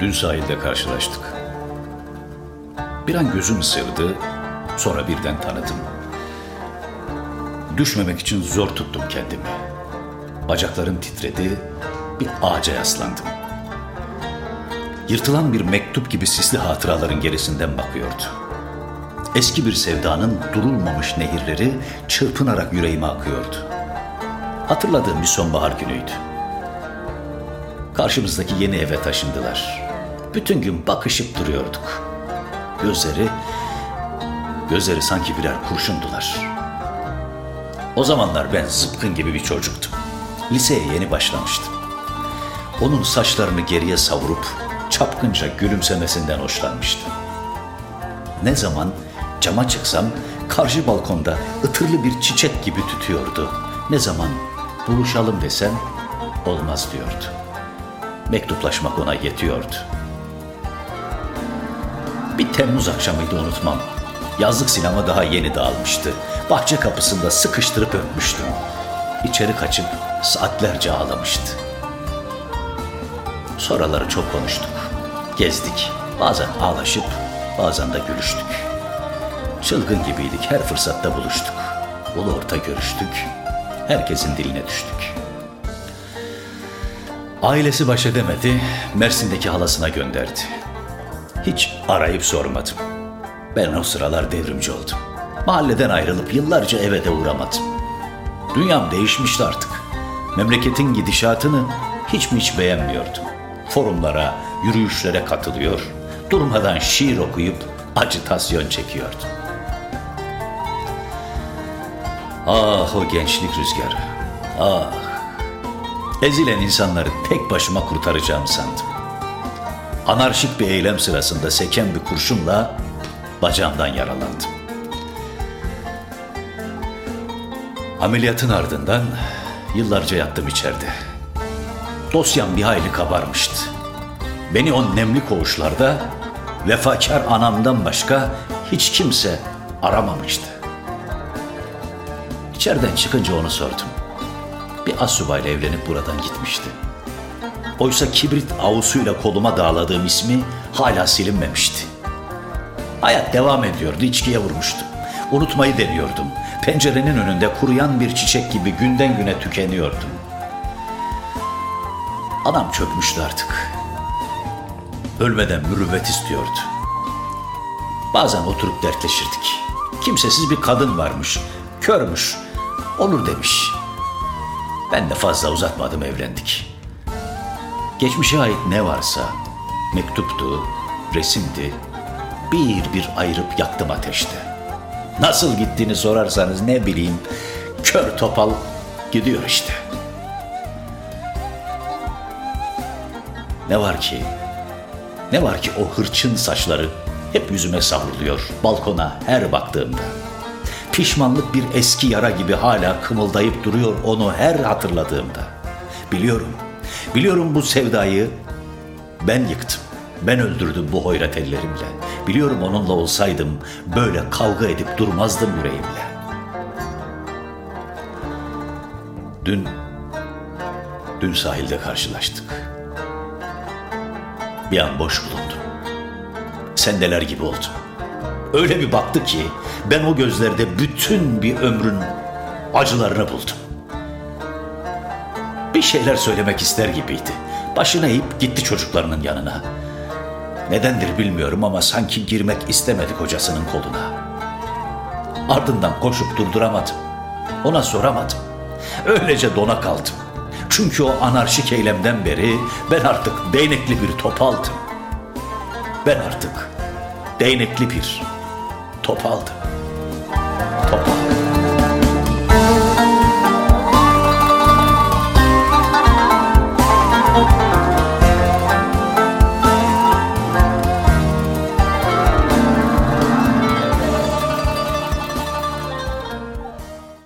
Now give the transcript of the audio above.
Dün sahilde karşılaştık. Bir an gözüm ısırdı, sonra birden tanıdım. Düşmemek için zor tuttum kendimi. Bacaklarım titredi, bir ağaca yaslandım. Yırtılan bir mektup gibi sisli hatıraların gerisinden bakıyordu. Eski bir sevdanın durulmamış nehirleri çırpınarak yüreğime akıyordu. Hatırladığım bir sonbahar günüydü. Karşımızdaki yeni eve taşındılar. Bütün gün bakışıp duruyorduk. Gözleri, gözleri sanki birer kurşundular. O zamanlar ben zıpkın gibi bir çocuktum. Liseye yeni başlamıştım. Onun saçlarını geriye savurup çapkınca gülümsemesinden hoşlanmıştım. Ne zaman cama çıksam karşı balkonda ıtırlı bir çiçek gibi tütüyordu. Ne zaman buluşalım desem olmaz diyordu. Mektuplaşmak ona yetiyordu. Bir Temmuz akşamıydı unutmam. Yazlık sinema daha yeni dağılmıştı. Bahçe kapısında sıkıştırıp öpmüştüm. İçeri kaçıp saatlerce ağlamıştı. Sonraları çok konuştuk. Gezdik. Bazen ağlaşıp bazen de gülüştük. Çılgın gibiydik. Her fırsatta buluştuk. Ulu orta görüştük. Herkesin diline düştük. Ailesi baş edemedi. Mersin'deki halasına gönderdi. Hiç arayıp sormadım. Ben o sıralar devrimci oldum. Mahalleden ayrılıp yıllarca eve de uğramadım. Dünyam değişmişti artık. Memleketin gidişatını hiç mi hiç beğenmiyordum. Forumlara, yürüyüşlere katılıyor, durmadan şiir okuyup acitasyon çekiyordum. Ah o gençlik rüzgarı. Ah. Ezilen insanları tek başıma kurtaracağım sandım. Anarşik bir eylem sırasında seken bir kurşunla bacağımdan yaralandım. Ameliyatın ardından yıllarca yattım içeride. Dosyam bir hayli kabarmıştı. Beni o nemli koğuşlarda vefakar anamdan başka hiç kimse aramamıştı. İçeriden çıkınca onu sordum. Bir asubayla evlenip buradan gitmişti. Oysa kibrit avusuyla koluma dağladığım ismi hala silinmemişti. Hayat devam ediyordu, içkiye vurmuştum. Unutmayı deniyordum. Pencerenin önünde kuruyan bir çiçek gibi günden güne tükeniyordum. Anam çökmüştü artık. Ölmeden mürüvvet istiyordu. Bazen oturup dertleşirdik. Kimsesiz bir kadın varmış, körmüş, olur demiş. Ben de fazla uzatmadım evlendik. Geçmişe ait ne varsa, mektuptu, resimdi, bir bir ayırıp yaktım ateşte. Nasıl gittiğini sorarsanız ne bileyim, kör topal gidiyor işte. Ne var ki, ne var ki o hırçın saçları hep yüzüme savruluyor balkona her baktığımda. Pişmanlık bir eski yara gibi hala kımıldayıp duruyor onu her hatırladığımda. Biliyorum, biliyorum bu sevdayı ben yıktım. Ben öldürdüm bu hoyrat ellerimle. Biliyorum onunla olsaydım böyle kavga edip durmazdım yüreğimle. Dün, dün sahilde karşılaştık. Bir an boş bulundum. Sendeler gibi oldum. Öyle bir baktı ki ben o gözlerde bütün bir ömrün acılarını buldum. Bir şeyler söylemek ister gibiydi. Başını eğip gitti çocuklarının yanına. Nedendir bilmiyorum ama sanki girmek istemedi kocasının koluna. Ardından koşup durduramadım. Ona soramadım. Öylece dona kaldım. Çünkü o anarşik eylemden beri ben artık değnekli bir topaldım. Ben artık değnekli bir topaldım.